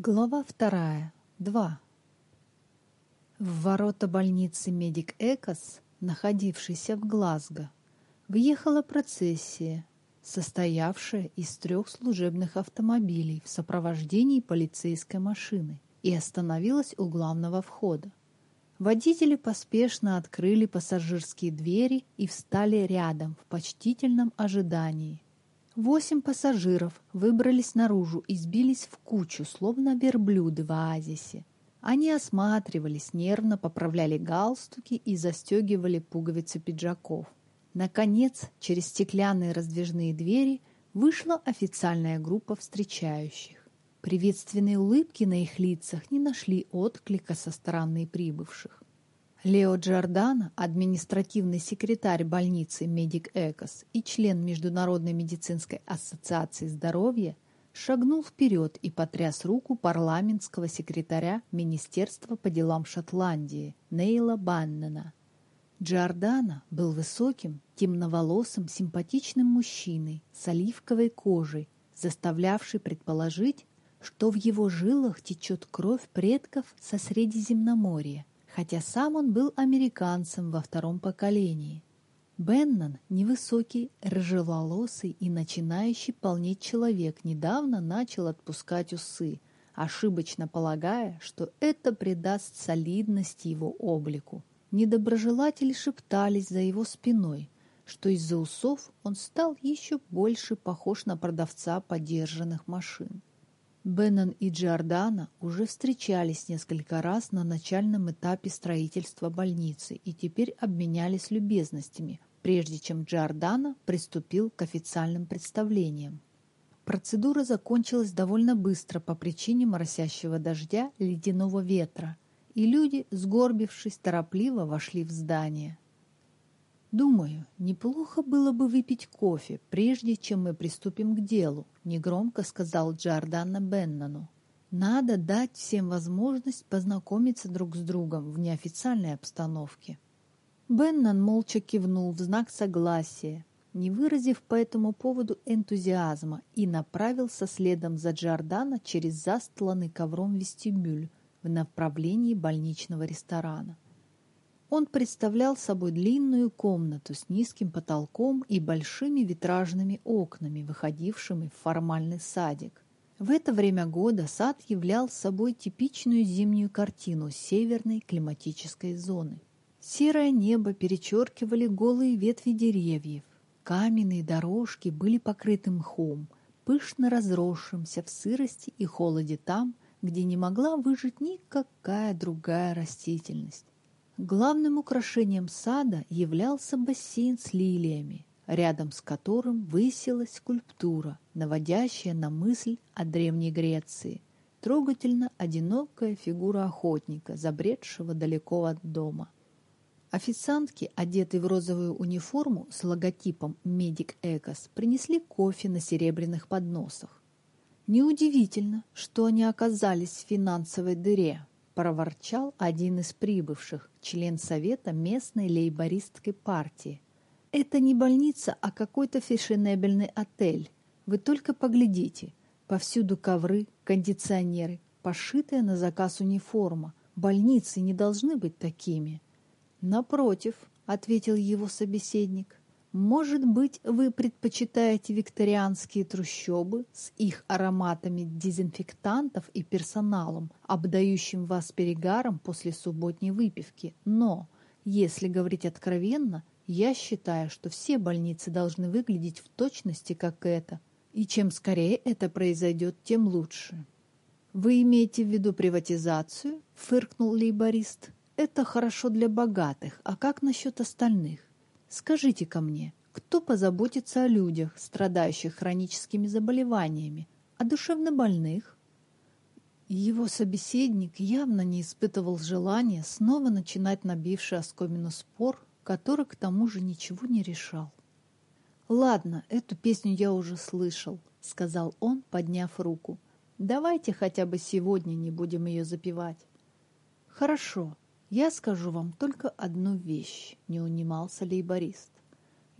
Глава вторая. Два. В ворота больницы Медик Экос, находившейся в Глазго, въехала процессия, состоявшая из трех служебных автомобилей в сопровождении полицейской машины и остановилась у главного входа. Водители поспешно открыли пассажирские двери и встали рядом в почтительном ожидании. Восемь пассажиров выбрались наружу и сбились в кучу, словно верблюды в оазисе. Они осматривались, нервно поправляли галстуки и застегивали пуговицы пиджаков. Наконец, через стеклянные раздвижные двери вышла официальная группа встречающих. Приветственные улыбки на их лицах не нашли отклика со стороны прибывших. Лео Джордано, административный секретарь больницы Медик Экос и член Международной медицинской ассоциации здоровья, шагнул вперед и потряс руку парламентского секретаря Министерства по делам Шотландии Нейла Баннена. Джордано был высоким, темноволосым, симпатичным мужчиной с оливковой кожей, заставлявший предположить, что в его жилах течет кровь предков со Средиземноморья хотя сам он был американцем во втором поколении. Беннон, невысокий, рыжеволосый и начинающий полнеть человек, недавно начал отпускать усы, ошибочно полагая, что это придаст солидности его облику. Недоброжелатели шептались за его спиной, что из-за усов он стал еще больше похож на продавца подержанных машин. Беннон и Джордана уже встречались несколько раз на начальном этапе строительства больницы и теперь обменялись любезностями, прежде чем Джордана приступил к официальным представлениям. Процедура закончилась довольно быстро по причине моросящего дождя ледяного ветра, и люди, сгорбившись, торопливо вошли в здание. «Думаю, неплохо было бы выпить кофе, прежде чем мы приступим к делу», негромко сказал Джордана Беннону. «Надо дать всем возможность познакомиться друг с другом в неофициальной обстановке». Беннон молча кивнул в знак согласия, не выразив по этому поводу энтузиазма, и направился следом за Джордана через застланный ковром вестибюль в направлении больничного ресторана. Он представлял собой длинную комнату с низким потолком и большими витражными окнами, выходившими в формальный садик. В это время года сад являл собой типичную зимнюю картину северной климатической зоны. Серое небо перечеркивали голые ветви деревьев. Каменные дорожки были покрыты мхом, пышно разросшимся в сырости и холоде там, где не могла выжить никакая другая растительность. Главным украшением сада являлся бассейн с лилиями, рядом с которым высилась скульптура, наводящая на мысль о Древней Греции. Трогательно одинокая фигура охотника, забредшего далеко от дома. Официантки, одетые в розовую униформу с логотипом «Медик Экос», принесли кофе на серебряных подносах. Неудивительно, что они оказались в финансовой дыре, проворчал один из прибывших, член совета местной лейбористской партии. «Это не больница, а какой-то фешенебельный отель. Вы только поглядите. Повсюду ковры, кондиционеры, пошитая на заказ униформа. Больницы не должны быть такими». «Напротив», — ответил его собеседник, может быть, вы предпочитаете викторианские трущобы с их ароматами дезинфектантов и персоналом, обдающим вас перегаром после субботней выпивки. Но, если говорить откровенно, я считаю, что все больницы должны выглядеть в точности как это. И чем скорее это произойдет, тем лучше. «Вы имеете в виду приватизацию?» – фыркнул лейборист. «Это хорошо для богатых, а как насчет остальных? Скажите-ка мне, кто позаботится о людях, страдающих хроническими заболеваниями, о душевнобольных? Его собеседник явно не испытывал желания снова начинать набивший оскомину спор, который к тому же ничего не решал. «Ладно, эту песню я уже слышал», — сказал он, подняв руку. «Давайте хотя бы сегодня не будем ее запевать». «Хорошо, я скажу вам только одну вещь», — не унимался лейборист.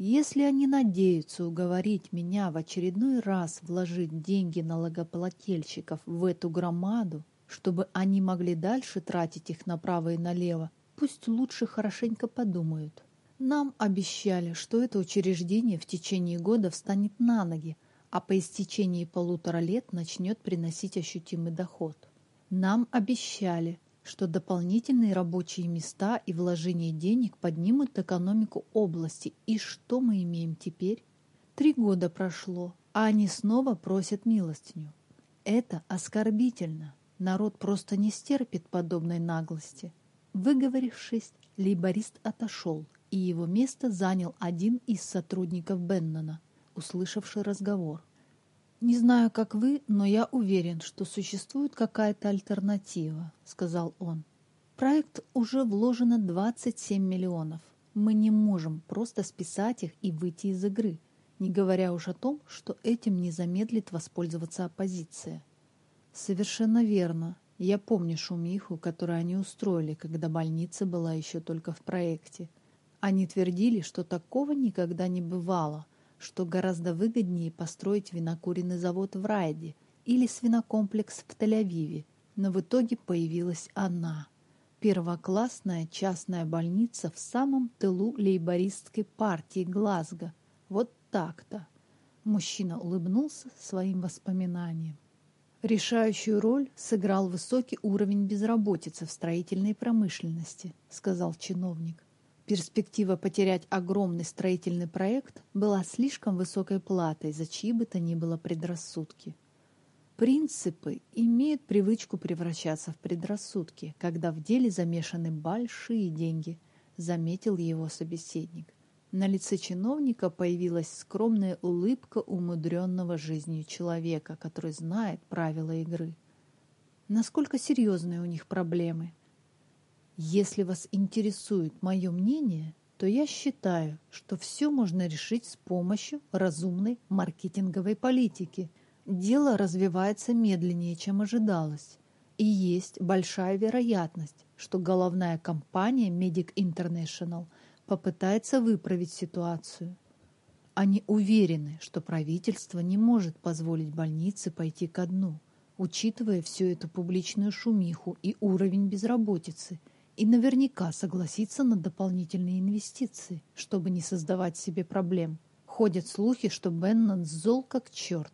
Если они надеются уговорить меня в очередной раз вложить деньги налогоплательщиков в эту громаду, чтобы они могли дальше тратить их направо и налево, пусть лучше хорошенько подумают. Нам обещали, что это учреждение в течение года встанет на ноги, а по истечении полутора лет начнет приносить ощутимый доход. Нам обещали, что дополнительные рабочие места и вложение денег поднимут экономику области. И что мы имеем теперь? Три года прошло, а они снова просят милостыню. Это оскорбительно. Народ просто не стерпит подобной наглости. Выговорившись, лейборист отошел, и его место занял один из сотрудников Беннона, услышавший разговор. «Не знаю, как вы, но я уверен, что существует какая-то альтернатива», — сказал он. «В проект уже вложено 27 миллионов. Мы не можем просто списать их и выйти из игры, не говоря уж о том, что этим не замедлит воспользоваться оппозиция». «Совершенно верно. Я помню шумиху, которую они устроили, когда больница была еще только в проекте. Они твердили, что такого никогда не бывало — что гораздо выгоднее построить винокуренный завод в Райде или свинокомплекс в Тель-Авиве, но в итоге появилась она. Первоклассная частная больница в самом тылу лейбористской партии Глазго. Вот так-то. Мужчина улыбнулся своим воспоминаниям. «Решающую роль сыграл высокий уровень безработицы в строительной промышленности», сказал чиновник. Перспектива потерять огромный строительный проект была слишком высокой платой за чьи бы то ни было предрассудки. Принципы имеют привычку превращаться в предрассудки, когда в деле замешаны большие деньги, заметил его собеседник. На лице чиновника появилась скромная улыбка умудренного жизнью человека, который знает правила игры. Насколько серьезные у них проблемы? Если вас интересует мое мнение, то я считаю, что все можно решить с помощью разумной маркетинговой политики. Дело развивается медленнее, чем ожидалось. И есть большая вероятность, что головная компания Medic International попытается выправить ситуацию. Они уверены, что правительство не может позволить больнице пойти ко дну, учитывая всю эту публичную шумиху и уровень безработицы – и наверняка согласится на дополнительные инвестиции, чтобы не создавать себе проблем. Ходят слухи, что Беннон зол как черт.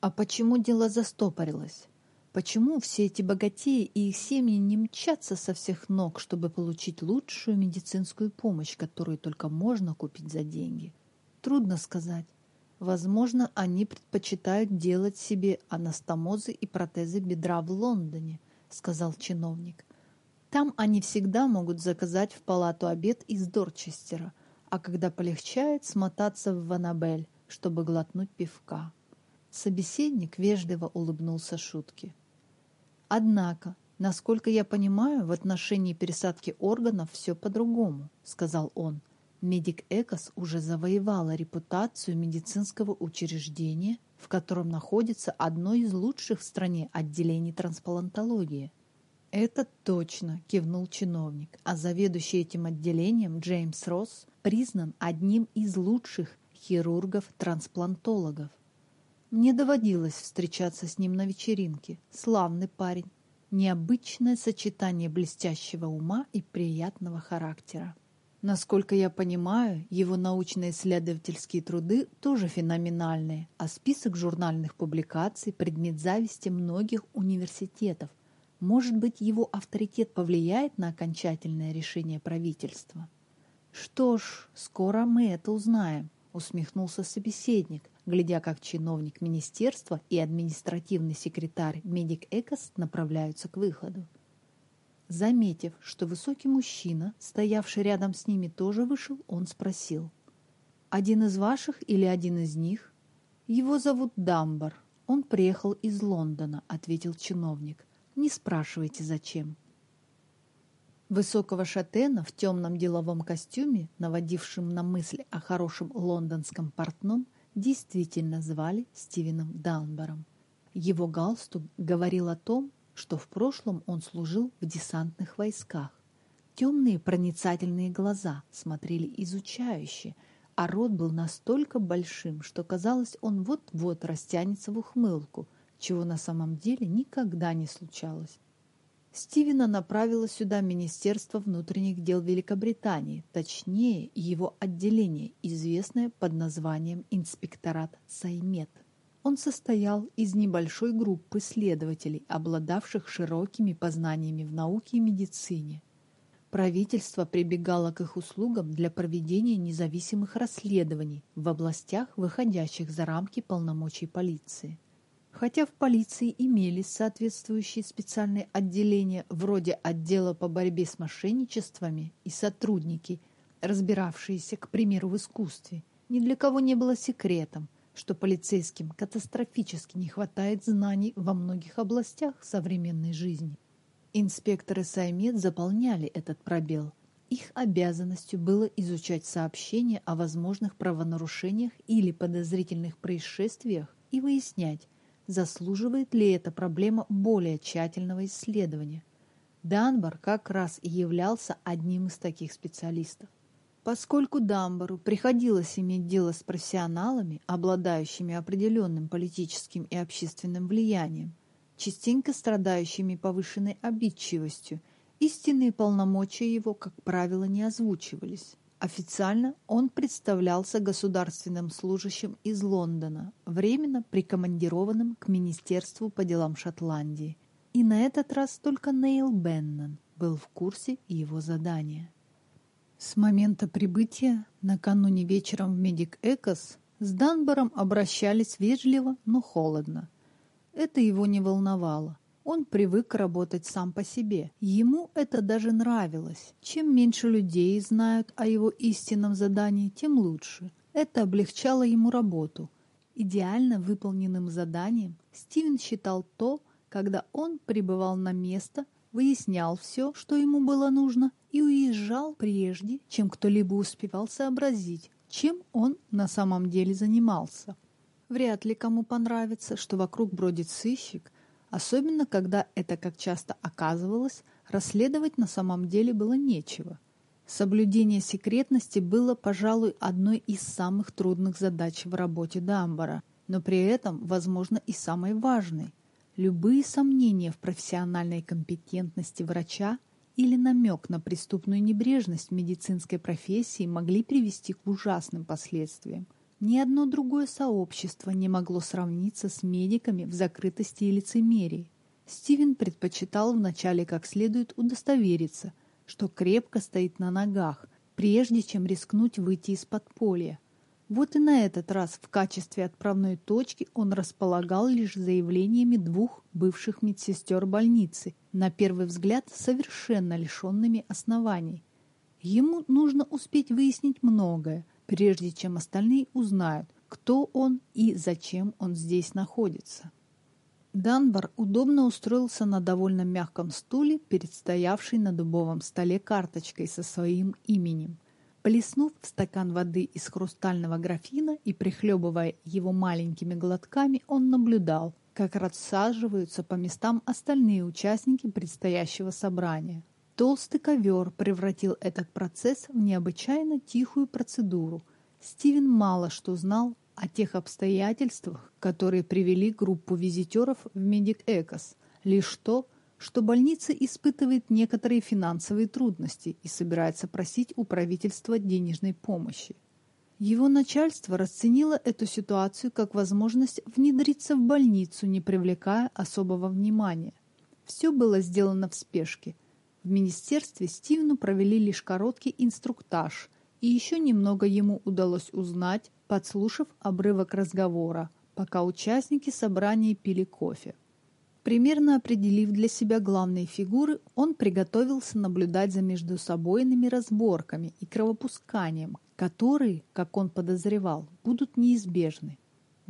А почему дело застопорилось? Почему все эти богатеи и их семьи не мчатся со всех ног, чтобы получить лучшую медицинскую помощь, которую только можно купить за деньги? Трудно сказать. Возможно, они предпочитают делать себе анастомозы и протезы бедра в Лондоне, сказал чиновник. Там они всегда могут заказать в палату обед из Дорчестера, а когда полегчает, смотаться в Ванабель, чтобы глотнуть пивка. Собеседник вежливо улыбнулся шутке. «Однако, насколько я понимаю, в отношении пересадки органов все по-другому», — сказал он. Медик Экос уже завоевала репутацию медицинского учреждения, в котором находится одно из лучших в стране отделений трансплантологии — «Это точно», – кивнул чиновник, а заведующий этим отделением Джеймс Росс признан одним из лучших хирургов-трансплантологов. Мне доводилось встречаться с ним на вечеринке. Славный парень. Необычное сочетание блестящего ума и приятного характера. Насколько я понимаю, его научно-исследовательские труды тоже феноменальные, а список журнальных публикаций – предмет зависти многих университетов – может быть, его авторитет повлияет на окончательное решение правительства? Что ж, скоро мы это узнаем, усмехнулся собеседник, глядя, как чиновник министерства и административный секретарь Медик Экос направляются к выходу. Заметив, что высокий мужчина, стоявший рядом с ними, тоже вышел, он спросил. «Один из ваших или один из них?» «Его зовут Дамбар. Он приехал из Лондона», — ответил чиновник. Не спрашивайте, зачем. Высокого шатена в темном деловом костюме, наводившем на мысль о хорошем лондонском портном, действительно звали Стивеном Данбором. Его галстук говорил о том, что в прошлом он служил в десантных войсках. Темные проницательные глаза смотрели изучающе, а рот был настолько большим, что казалось, он вот-вот растянется в ухмылку, чего на самом деле никогда не случалось. Стивена направило сюда Министерство внутренних дел Великобритании, точнее его отделение, известное под названием Инспекторат Саймет. Он состоял из небольшой группы следователей, обладавших широкими познаниями в науке и медицине. Правительство прибегало к их услугам для проведения независимых расследований в областях, выходящих за рамки полномочий полиции. Хотя в полиции имелись соответствующие специальные отделения вроде отдела по борьбе с мошенничествами и сотрудники, разбиравшиеся, к примеру, в искусстве, ни для кого не было секретом, что полицейским катастрофически не хватает знаний во многих областях современной жизни. Инспекторы Саймед заполняли этот пробел. Их обязанностью было изучать сообщения о возможных правонарушениях или подозрительных происшествиях и выяснять, заслуживает ли эта проблема более тщательного исследования. Данбар как раз и являлся одним из таких специалистов. Поскольку Дамбару приходилось иметь дело с профессионалами, обладающими определенным политическим и общественным влиянием, частенько страдающими повышенной обидчивостью, истинные полномочия его, как правило, не озвучивались. Официально он представлялся государственным служащим из Лондона, временно прикомандированным к Министерству по делам Шотландии. И на этот раз только Нейл Беннон был в курсе его задания. С момента прибытия накануне вечером в Медик Экос с Данбором обращались вежливо, но холодно. Это его не волновало. Он привык работать сам по себе. Ему это даже нравилось. Чем меньше людей знают о его истинном задании, тем лучше. Это облегчало ему работу. Идеально выполненным заданием Стивен считал то, когда он прибывал на место, выяснял все, что ему было нужно, и уезжал прежде, чем кто-либо успевал сообразить, чем он на самом деле занимался. Вряд ли кому понравится, что вокруг бродит сыщик, особенно когда это, как часто оказывалось, расследовать на самом деле было нечего. Соблюдение секретности было, пожалуй, одной из самых трудных задач в работе Дамбара, но при этом, возможно, и самой важной. Любые сомнения в профессиональной компетентности врача или намек на преступную небрежность медицинской профессии могли привести к ужасным последствиям. Ни одно другое сообщество не могло сравниться с медиками в закрытости и лицемерии. Стивен предпочитал вначале как следует удостовериться, что крепко стоит на ногах, прежде чем рискнуть выйти из подполья. Вот и на этот раз в качестве отправной точки он располагал лишь заявлениями двух бывших медсестер больницы, на первый взгляд совершенно лишенными оснований. Ему нужно успеть выяснить многое, прежде чем остальные узнают, кто он и зачем он здесь находится. Данбар удобно устроился на довольно мягком стуле перед стоявшей на дубовом столе карточкой со своим именем. Плеснув в стакан воды из хрустального графина и прихлебывая его маленькими глотками, он наблюдал, как рассаживаются по местам остальные участники предстоящего собрания. Толстый ковер превратил этот процесс в необычайно тихую процедуру. Стивен мало что знал о тех обстоятельствах, которые привели группу визитеров в Медик Экос. Лишь то, что больница испытывает некоторые финансовые трудности и собирается просить у правительства денежной помощи. Его начальство расценило эту ситуацию как возможность внедриться в больницу, не привлекая особого внимания. Все было сделано в спешке – в министерстве Стивену провели лишь короткий инструктаж, и еще немного ему удалось узнать, подслушав обрывок разговора, пока участники собрания пили кофе. Примерно определив для себя главные фигуры, он приготовился наблюдать за междусобойными разборками и кровопусканием, которые, как он подозревал, будут неизбежны.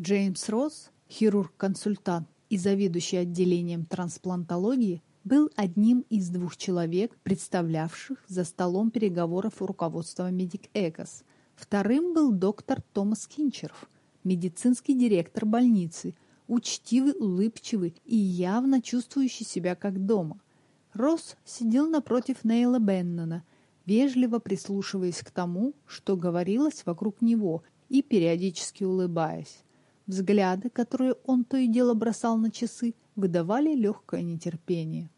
Джеймс Росс, хирург-консультант и заведующий отделением трансплантологии, был одним из двух человек, представлявших за столом переговоров руководства Медик Экос. Вторым был доктор Томас Кинчеров, медицинский директор больницы, учтивый, улыбчивый и явно чувствующий себя как дома. Росс сидел напротив Нейла Беннона, вежливо прислушиваясь к тому, что говорилось вокруг него, и периодически улыбаясь. Взгляды, которые он то и дело бросал на часы, выдавали легкое нетерпение.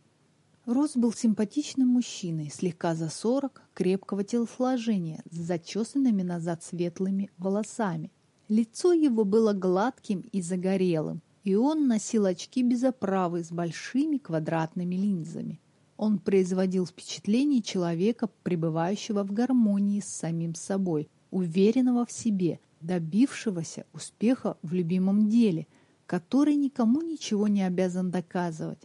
Рос был симпатичным мужчиной, слегка за сорок, крепкого телосложения, с зачесанными назад светлыми волосами. Лицо его было гладким и загорелым, и он носил очки без оправы с большими квадратными линзами. Он производил впечатление человека, пребывающего в гармонии с самим собой, уверенного в себе, добившегося успеха в любимом деле, который никому ничего не обязан доказывать.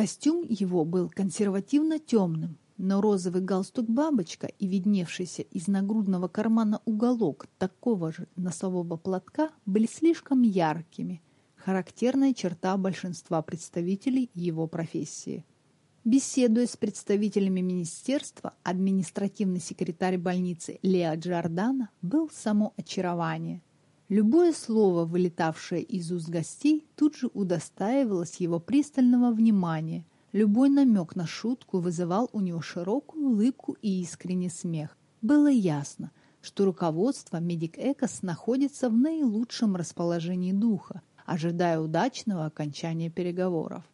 Костюм его был консервативно темным, но розовый галстук-бабочка и видневшийся из нагрудного кармана уголок такого же носового платка были слишком яркими, характерная черта большинства представителей его профессии. Беседуя с представителями министерства, административный секретарь больницы Лео Джордана был само очарование. Любое слово, вылетавшее из уст гостей, тут же удостаивалось его пристального внимания. Любой намек на шутку вызывал у него широкую улыбку и искренний смех. Было ясно, что руководство Медик Экос находится в наилучшем расположении духа, ожидая удачного окончания переговоров.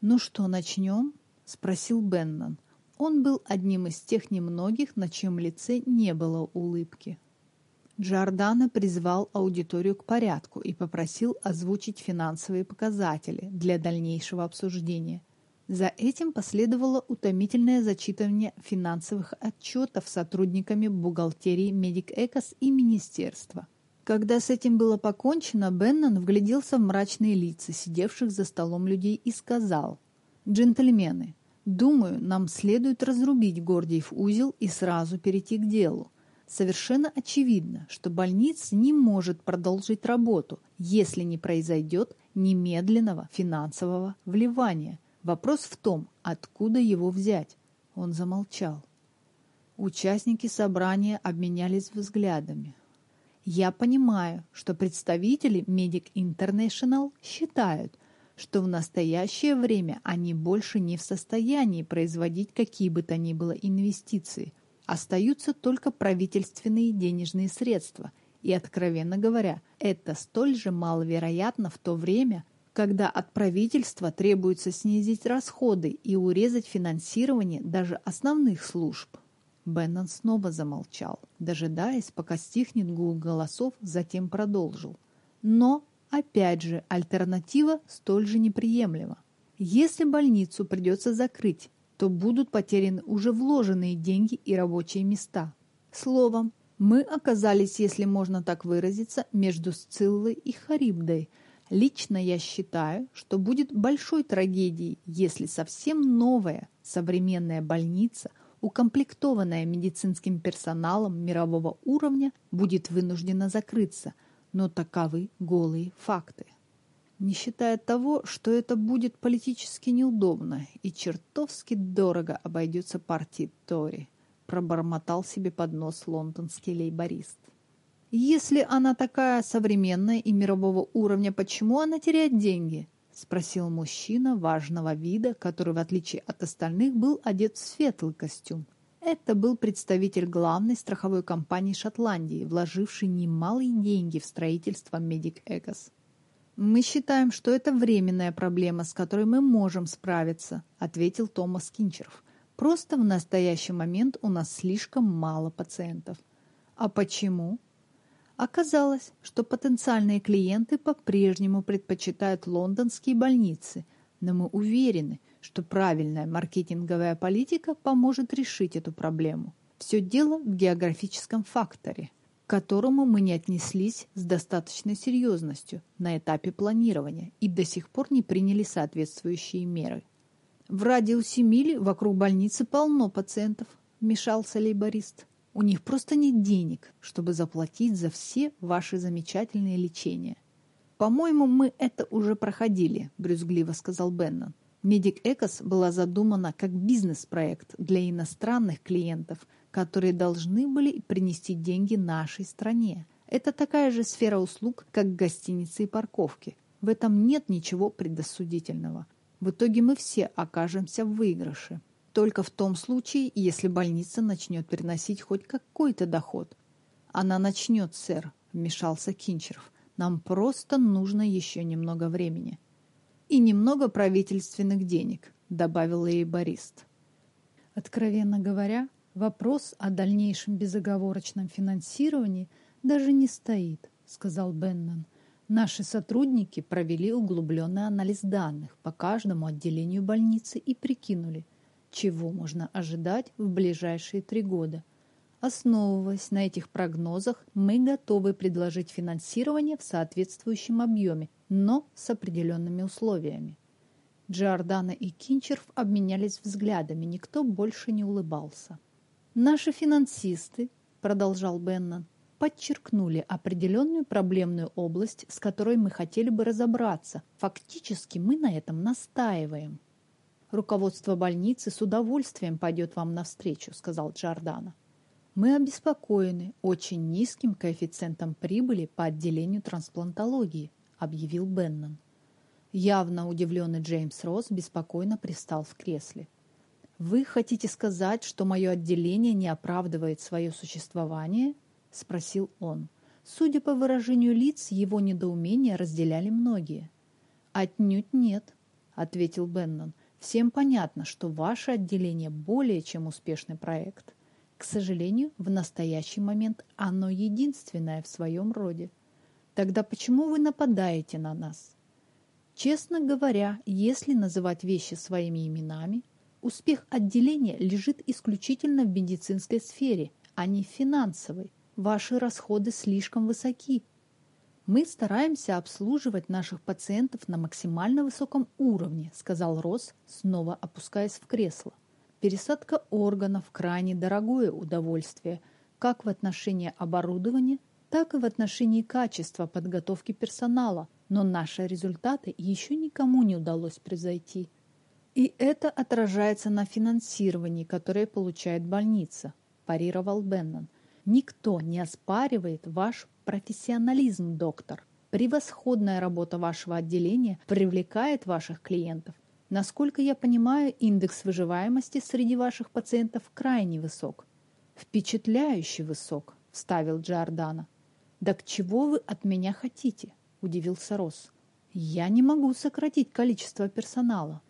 «Ну что, начнем?» — спросил Беннон. Он был одним из тех немногих, на чьем лице не было улыбки. Джордано призвал аудиторию к порядку и попросил озвучить финансовые показатели для дальнейшего обсуждения. За этим последовало утомительное зачитывание финансовых отчетов сотрудниками бухгалтерии Медик Экос и министерства. Когда с этим было покончено, Беннон вгляделся в мрачные лица сидевших за столом людей и сказал «Джентльмены, думаю, нам следует разрубить Гордиев узел и сразу перейти к делу. Совершенно очевидно, что больница не может продолжить работу, если не произойдет немедленного финансового вливания. Вопрос в том, откуда его взять. Он замолчал. Участники собрания обменялись взглядами. Я понимаю, что представители Medic International считают, что в настоящее время они больше не в состоянии производить какие бы то ни было инвестиции. Остаются только правительственные денежные средства. И, откровенно говоря, это столь же маловероятно в то время, когда от правительства требуется снизить расходы и урезать финансирование даже основных служб. Беннон снова замолчал, дожидаясь, пока стихнет гул голосов, затем продолжил. Но Опять же, альтернатива столь же неприемлема. Если больницу придется закрыть, то будут потеряны уже вложенные деньги и рабочие места. Словом, мы оказались, если можно так выразиться, между Сциллой и Харибдой. Лично я считаю, что будет большой трагедией, если совсем новая современная больница, укомплектованная медицинским персоналом мирового уровня, будет вынуждена закрыться – но таковы голые факты. Не считая того, что это будет политически неудобно и чертовски дорого обойдется партии Тори, пробормотал себе под нос лондонский лейборист. «Если она такая современная и мирового уровня, почему она теряет деньги?» — спросил мужчина важного вида, который, в отличие от остальных, был одет в светлый костюм. Это был представитель главной страховой компании Шотландии, вложивший немалые деньги в строительство Medic Ecos. «Мы считаем, что это временная проблема, с которой мы можем справиться», ответил Томас Кинчеров. «Просто в настоящий момент у нас слишком мало пациентов». «А почему?» Оказалось, что потенциальные клиенты по-прежнему предпочитают лондонские больницы, но мы уверены, что правильная маркетинговая политика поможет решить эту проблему. Все дело в географическом факторе, к которому мы не отнеслись с достаточной серьезностью на этапе планирования и до сих пор не приняли соответствующие меры. В радиусе мили вокруг больницы полно пациентов, вмешался лейборист. У них просто нет денег, чтобы заплатить за все ваши замечательные лечения. «По-моему, мы это уже проходили», – брюзгливо сказал Беннон. Медик Экос была задумана как бизнес-проект для иностранных клиентов, которые должны были принести деньги нашей стране. Это такая же сфера услуг, как гостиницы и парковки. В этом нет ничего предосудительного. В итоге мы все окажемся в выигрыше. Только в том случае, если больница начнет приносить хоть какой-то доход. Она начнет, сэр, вмешался Кинчеров. Нам просто нужно еще немного времени. И немного правительственных денег, добавил лейборист. Откровенно говоря, вопрос о дальнейшем безоговорочном финансировании даже не стоит, сказал Беннон. Наши сотрудники провели углубленный анализ данных по каждому отделению больницы и прикинули, чего можно ожидать в ближайшие три года – Основываясь на этих прогнозах, мы готовы предложить финансирование в соответствующем объеме, но с определенными условиями. Джордана и Кинчерф обменялись взглядами, никто больше не улыбался. «Наши финансисты», — продолжал Беннон, подчеркнули определенную проблемную область, с которой мы хотели бы разобраться. Фактически мы на этом настаиваем. «Руководство больницы с удовольствием пойдет вам навстречу», — сказал Джордана. Мы обеспокоены очень низким коэффициентом прибыли по отделению трансплантологии, объявил Беннон. Явно удивленный Джеймс Росс беспокойно пристал в кресле. «Вы хотите сказать, что мое отделение не оправдывает свое существование?» – спросил он. Судя по выражению лиц, его недоумение разделяли многие. «Отнюдь нет», – ответил Беннон. «Всем понятно, что ваше отделение более чем успешный проект. К сожалению, в настоящий момент оно единственное в своем роде. Тогда почему вы нападаете на нас? Честно говоря, если называть вещи своими именами, успех отделения лежит исключительно в медицинской сфере, а не в финансовой. Ваши расходы слишком высоки. Мы стараемся обслуживать наших пациентов на максимально высоком уровне, сказал Росс, снова опускаясь в кресло. Пересадка органов – крайне дорогое удовольствие, как в отношении оборудования, так и в отношении качества подготовки персонала, но наши результаты еще никому не удалось превзойти. И это отражается на финансировании, которое получает больница, парировал Беннон. Никто не оспаривает ваш профессионализм, доктор. Превосходная работа вашего отделения привлекает ваших клиентов. Насколько я понимаю, индекс выживаемости среди ваших пациентов крайне высок. Впечатляюще высок, вставил Джордана. Да к чего вы от меня хотите? Удивился Росс. Я не могу сократить количество персонала.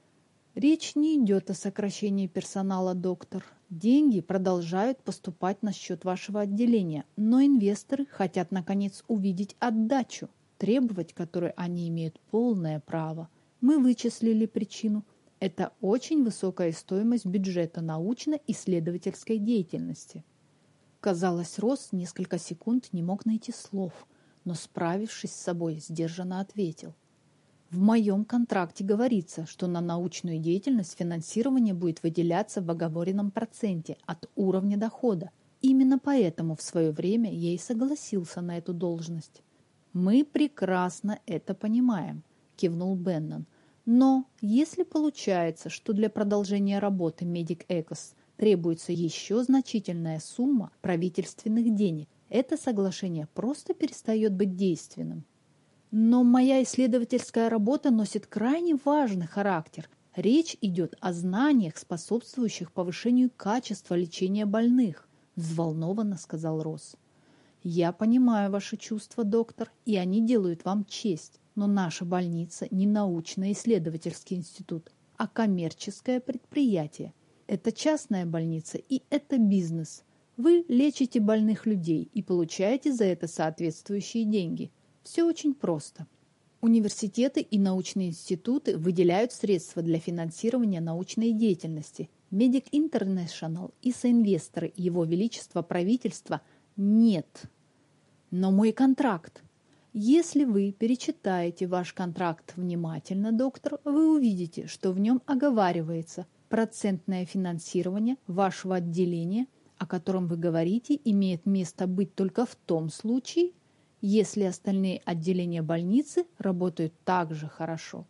Речь не идет о сокращении персонала, доктор. Деньги продолжают поступать на счет вашего отделения, но инвесторы хотят наконец увидеть отдачу, требовать которой они имеют полное право. Мы вычислили причину. Это очень высокая стоимость бюджета научно-исследовательской деятельности. Казалось, Рос несколько секунд не мог найти слов, но, справившись с собой, сдержанно ответил. В моем контракте говорится, что на научную деятельность финансирование будет выделяться в оговоренном проценте от уровня дохода. Именно поэтому в свое время я и согласился на эту должность. Мы прекрасно это понимаем, кивнул Беннон. Но если получается, что для продолжения работы Медик Экос требуется еще значительная сумма правительственных денег, это соглашение просто перестает быть действенным. Но моя исследовательская работа носит крайне важный характер. Речь идет о знаниях, способствующих повышению качества лечения больных, взволнованно сказал Росс. Я понимаю ваши чувства, доктор, и они делают вам честь. Но наша больница не научно-исследовательский институт, а коммерческое предприятие. Это частная больница и это бизнес. Вы лечите больных людей и получаете за это соответствующие деньги. Все очень просто. Университеты и научные институты выделяют средства для финансирования научной деятельности. Медик International и соинвесторы Его Величества правительства нет. Но мой контракт. Если вы перечитаете ваш контракт внимательно, доктор, вы увидите, что в нем оговаривается процентное финансирование вашего отделения, о котором вы говорите, имеет место быть только в том случае, если остальные отделения больницы работают так же хорошо.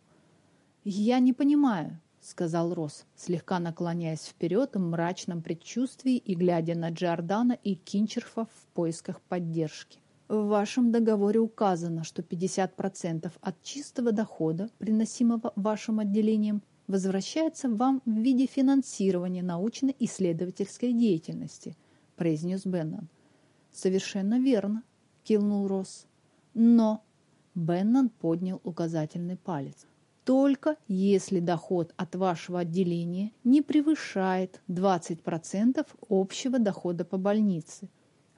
«Я не понимаю», — сказал Росс, слегка наклоняясь вперед в мрачном предчувствии и глядя на Джордана и Кинчерфа в поисках поддержки. В вашем договоре указано, что 50% от чистого дохода, приносимого вашим отделением, возвращается вам в виде финансирования научно-исследовательской деятельности, произнес Беннон. Совершенно верно, кивнул Росс. Но Беннон поднял указательный палец. Только если доход от вашего отделения не превышает 20% общего дохода по больнице.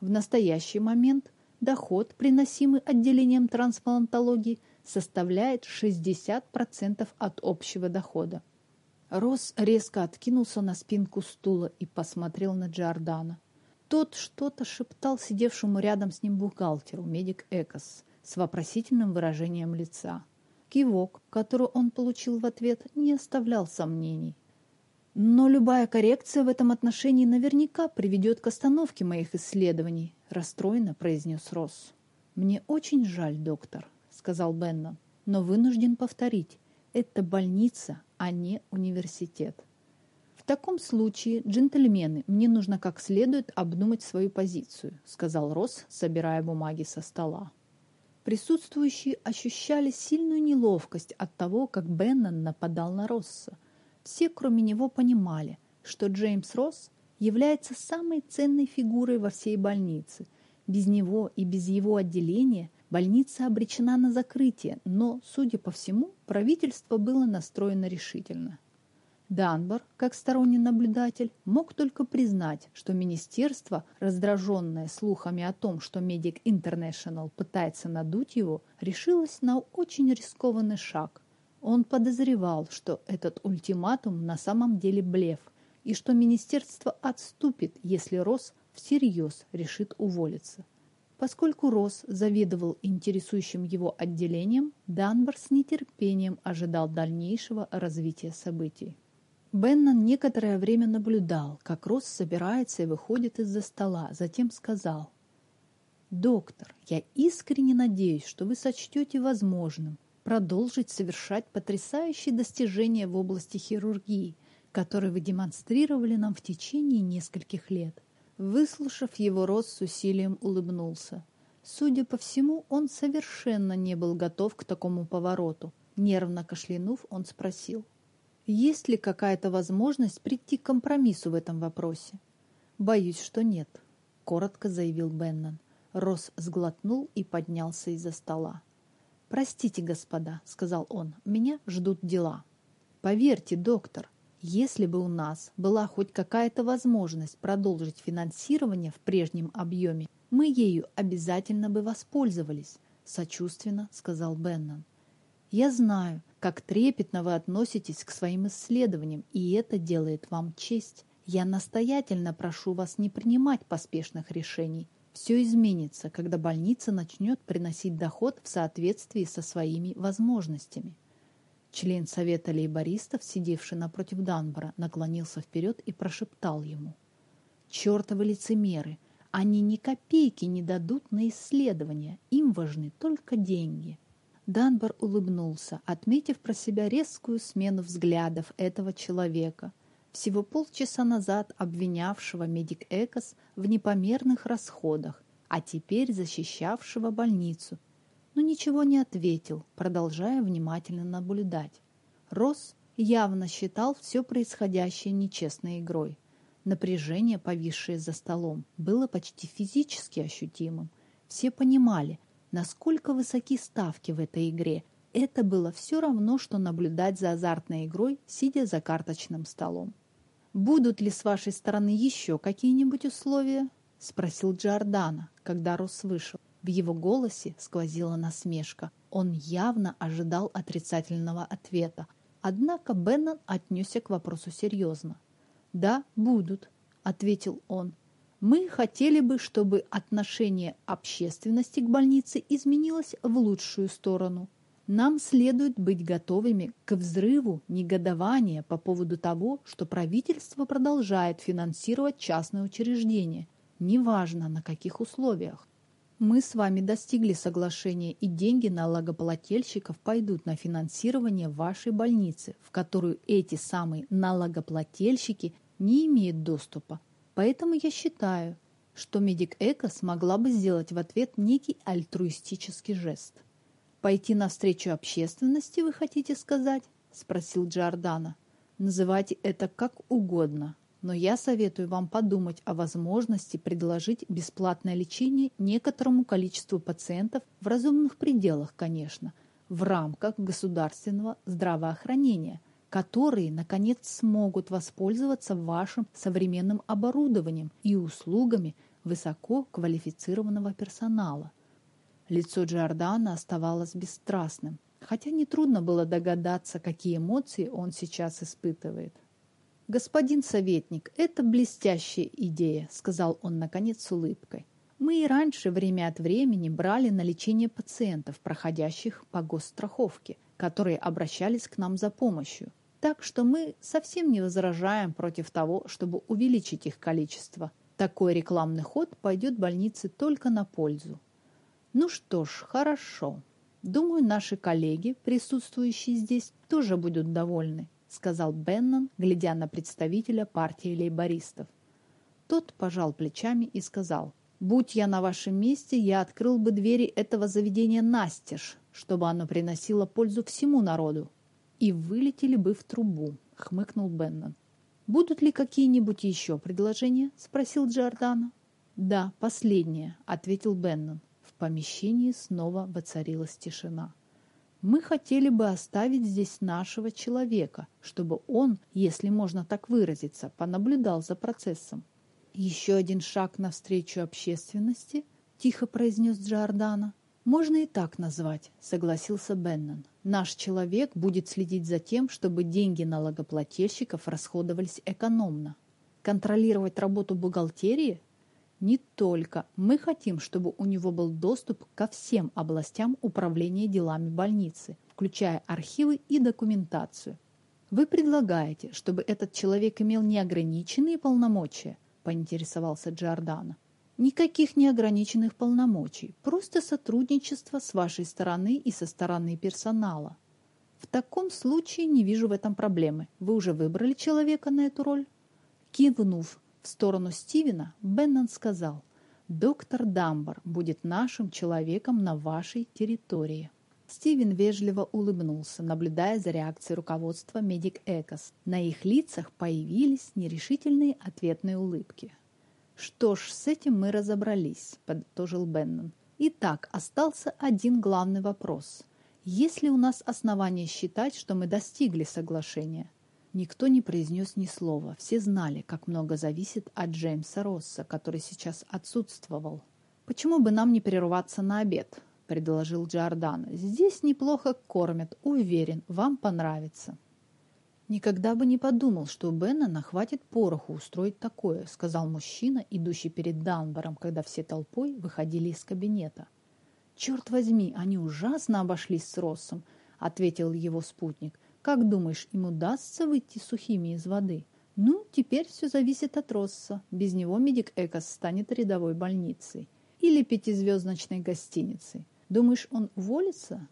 В настоящий момент доход, приносимый отделением трансплантологии, составляет 60% от общего дохода. Росс резко откинулся на спинку стула и посмотрел на Джордана. Тот что-то шептал сидевшему рядом с ним бухгалтеру, медик Экос, с вопросительным выражением лица. Кивок, который он получил в ответ, не оставлял сомнений. Но любая коррекция в этом отношении наверняка приведет к остановке моих исследований, расстроенно произнес Росс. Мне очень жаль, доктор, сказал Беннон, но вынужден повторить, это больница, а не университет. Таком случае, джентльмены, мне нужно как следует обдумать свою позицию, сказал Росс, собирая бумаги со стола. Присутствующие ощущали сильную неловкость от того, как Беннон нападал на Росса. Все, кроме него, понимали, что Джеймс Росс является самой ценной фигурой во всей больнице. Без него и без его отделения Больница обречена на закрытие, но, судя по всему, правительство было настроено решительно. Данбар, как сторонний наблюдатель, мог только признать, что министерство, раздраженное слухами о том, что Medic International пытается надуть его, решилось на очень рискованный шаг. Он подозревал, что этот ультиматум на самом деле блеф, и что министерство отступит, если Росс всерьез решит уволиться. Поскольку Росс заведовал интересующим его отделением, Данбар с нетерпением ожидал дальнейшего развития событий. Беннон некоторое время наблюдал, как Росс собирается и выходит из-за стола, затем сказал, «Доктор, я искренне надеюсь, что вы сочтете возможным продолжить совершать потрясающие достижения в области хирургии, которые вы демонстрировали нам в течение нескольких лет. Выслушав его, Рос с усилием улыбнулся. Судя по всему, он совершенно не был готов к такому повороту. Нервно кашлянув, он спросил. «Есть ли какая-то возможность прийти к компромиссу в этом вопросе?» «Боюсь, что нет», — коротко заявил Беннон. Рос сглотнул и поднялся из-за стола. «Простите, господа», — сказал он, — «меня ждут дела». «Поверьте, доктор, если бы у нас была хоть какая-то возможность продолжить финансирование в прежнем объеме, мы ею обязательно бы воспользовались, сочувственно сказал Беннон. Я знаю, как трепетно вы относитесь к своим исследованиям, и это делает вам честь. Я настоятельно прошу вас не принимать поспешных решений. Все изменится, когда больница начнет приносить доход в соответствии со своими возможностями. Член совета лейбористов, сидевший напротив Данбора, наклонился вперед и прошептал ему. «Чертовы лицемеры! Они ни копейки не дадут на исследования, им важны только деньги». Данбор улыбнулся, отметив про себя резкую смену взглядов этого человека, всего полчаса назад обвинявшего Медик Экос в непомерных расходах, а теперь защищавшего больницу но ничего не ответил, продолжая внимательно наблюдать. Росс явно считал все происходящее нечестной игрой. Напряжение, повисшее за столом, было почти физически ощутимым. Все понимали, насколько высоки ставки в этой игре. Это было все равно, что наблюдать за азартной игрой, сидя за карточным столом. «Будут ли с вашей стороны еще какие-нибудь условия?» — спросил Джордана, когда Росс вышел. В его голосе сквозила насмешка. Он явно ожидал отрицательного ответа. Однако Беннон отнесся к вопросу серьезно. «Да, будут», — ответил он. «Мы хотели бы, чтобы отношение общественности к больнице изменилось в лучшую сторону. Нам следует быть готовыми к взрыву негодования по поводу того, что правительство продолжает финансировать частные учреждения, неважно на каких условиях. Мы с вами достигли соглашения, и деньги налогоплательщиков пойдут на финансирование вашей больницы, в которую эти самые налогоплательщики не имеют доступа. Поэтому я считаю, что Медик Эко смогла бы сделать в ответ некий альтруистический жест. «Пойти навстречу общественности, вы хотите сказать?» – спросил Джордана. «Называйте это как угодно, но я советую вам подумать о возможности предложить бесплатное лечение некоторому количеству пациентов в разумных пределах, конечно, в рамках государственного здравоохранения, которые, наконец, смогут воспользоваться вашим современным оборудованием и услугами высоко квалифицированного персонала. Лицо Джордана оставалось бесстрастным, хотя нетрудно было догадаться, какие эмоции он сейчас испытывает. «Господин советник, это блестящая идея», — сказал он, наконец, с улыбкой. «Мы и раньше время от времени брали на лечение пациентов, проходящих по госстраховке, которые обращались к нам за помощью. Так что мы совсем не возражаем против того, чтобы увеличить их количество. Такой рекламный ход пойдет больнице только на пользу. Ну что ж, хорошо. Думаю, наши коллеги, присутствующие здесь, тоже будут довольны сказал Беннон, глядя на представителя партии лейбористов. Тот пожал плечами и сказал, «Будь я на вашем месте, я открыл бы двери этого заведения настежь, чтобы оно приносило пользу всему народу, и вылетели бы в трубу», — хмыкнул Беннон. «Будут ли какие-нибудь еще предложения?» — спросил Джордана. «Да, последнее», — ответил Беннон. В помещении снова воцарилась тишина. Мы хотели бы оставить здесь нашего человека, чтобы он, если можно так выразиться, понаблюдал за процессом. Еще один шаг навстречу общественности, тихо произнес Джордана. Можно и так назвать, согласился Беннон. Наш человек будет следить за тем, чтобы деньги налогоплательщиков расходовались экономно. Контролировать работу бухгалтерии не только. Мы хотим, чтобы у него был доступ ко всем областям управления делами больницы, включая архивы и документацию. Вы предлагаете, чтобы этот человек имел неограниченные полномочия, поинтересовался Джордано. Никаких неограниченных полномочий, просто сотрудничество с вашей стороны и со стороны персонала. В таком случае не вижу в этом проблемы. Вы уже выбрали человека на эту роль? Кивнув в сторону Стивена, Беннон сказал, «Доктор Дамбар будет нашим человеком на вашей территории». Стивен вежливо улыбнулся, наблюдая за реакцией руководства Медик Экос. На их лицах появились нерешительные ответные улыбки. «Что ж, с этим мы разобрались», – подытожил Беннон. «Итак, остался один главный вопрос. Есть ли у нас основания считать, что мы достигли соглашения?» Никто не произнес ни слова. Все знали, как много зависит от Джеймса Росса, который сейчас отсутствовал. «Почему бы нам не прерваться на обед?» – предложил Джордано. «Здесь неплохо кормят. Уверен, вам понравится». «Никогда бы не подумал, что у Беннона хватит пороху устроить такое», – сказал мужчина, идущий перед Данбором, когда все толпой выходили из кабинета. «Черт возьми, они ужасно обошлись с Россом», – ответил его спутник. Как думаешь, им удастся выйти сухими из воды? Ну, теперь все зависит от Росса. Без него Медик Экос станет рядовой больницей. Или пятизвездочной гостиницей. Думаешь, он уволится?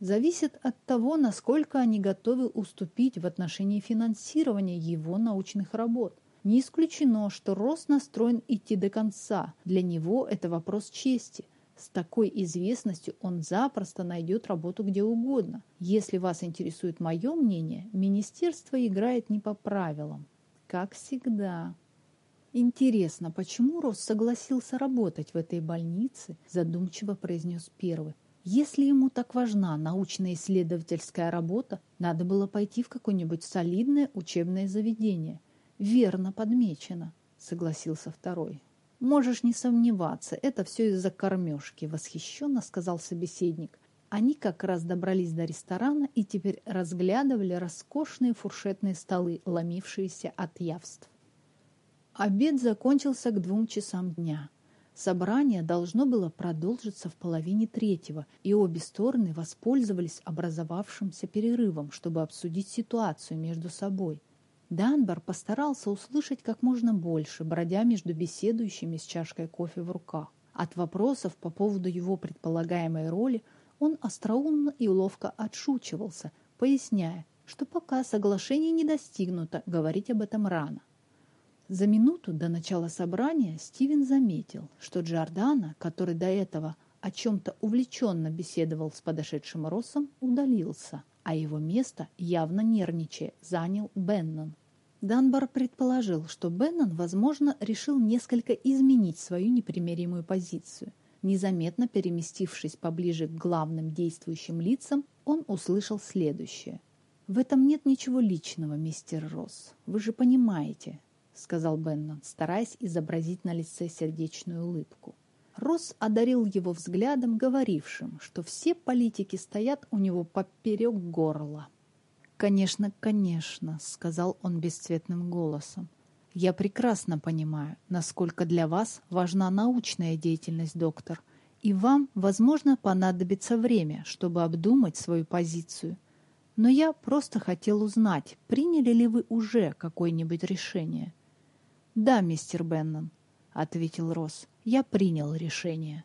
Зависит от того, насколько они готовы уступить в отношении финансирования его научных работ. Не исключено, что Рос настроен идти до конца. Для него это вопрос чести – с такой известностью он запросто найдет работу где угодно. Если вас интересует мое мнение, министерство играет не по правилам. Как всегда. Интересно, почему Рос согласился работать в этой больнице, задумчиво произнес первый. Если ему так важна научно-исследовательская работа, надо было пойти в какое-нибудь солидное учебное заведение. Верно подмечено, согласился второй. «Можешь не сомневаться, это все из-за кормежки», — восхищенно сказал собеседник. Они как раз добрались до ресторана и теперь разглядывали роскошные фуршетные столы, ломившиеся от явств. Обед закончился к двум часам дня. Собрание должно было продолжиться в половине третьего, и обе стороны воспользовались образовавшимся перерывом, чтобы обсудить ситуацию между собой. Данбар постарался услышать как можно больше, бродя между беседующими с чашкой кофе в руках. От вопросов по поводу его предполагаемой роли он остроумно и ловко отшучивался, поясняя, что пока соглашение не достигнуто, говорить об этом рано. За минуту до начала собрания Стивен заметил, что Джордана, который до этого о чем-то увлеченно беседовал с подошедшим Россом, удалился – а его место, явно нервничая, занял Беннон. Данбар предположил, что Беннон, возможно, решил несколько изменить свою непримиримую позицию. Незаметно переместившись поближе к главным действующим лицам, он услышал следующее. «В этом нет ничего личного, мистер Росс. Вы же понимаете», — сказал Беннон, стараясь изобразить на лице сердечную улыбку. Росс одарил его взглядом, говорившим, что все политики стоят у него поперек горла. «Конечно, конечно», — сказал он бесцветным голосом. «Я прекрасно понимаю, насколько для вас важна научная деятельность, доктор, и вам, возможно, понадобится время, чтобы обдумать свою позицию. Но я просто хотел узнать, приняли ли вы уже какое-нибудь решение?» «Да, мистер Беннон», — ответил Росс. «Я принял решение».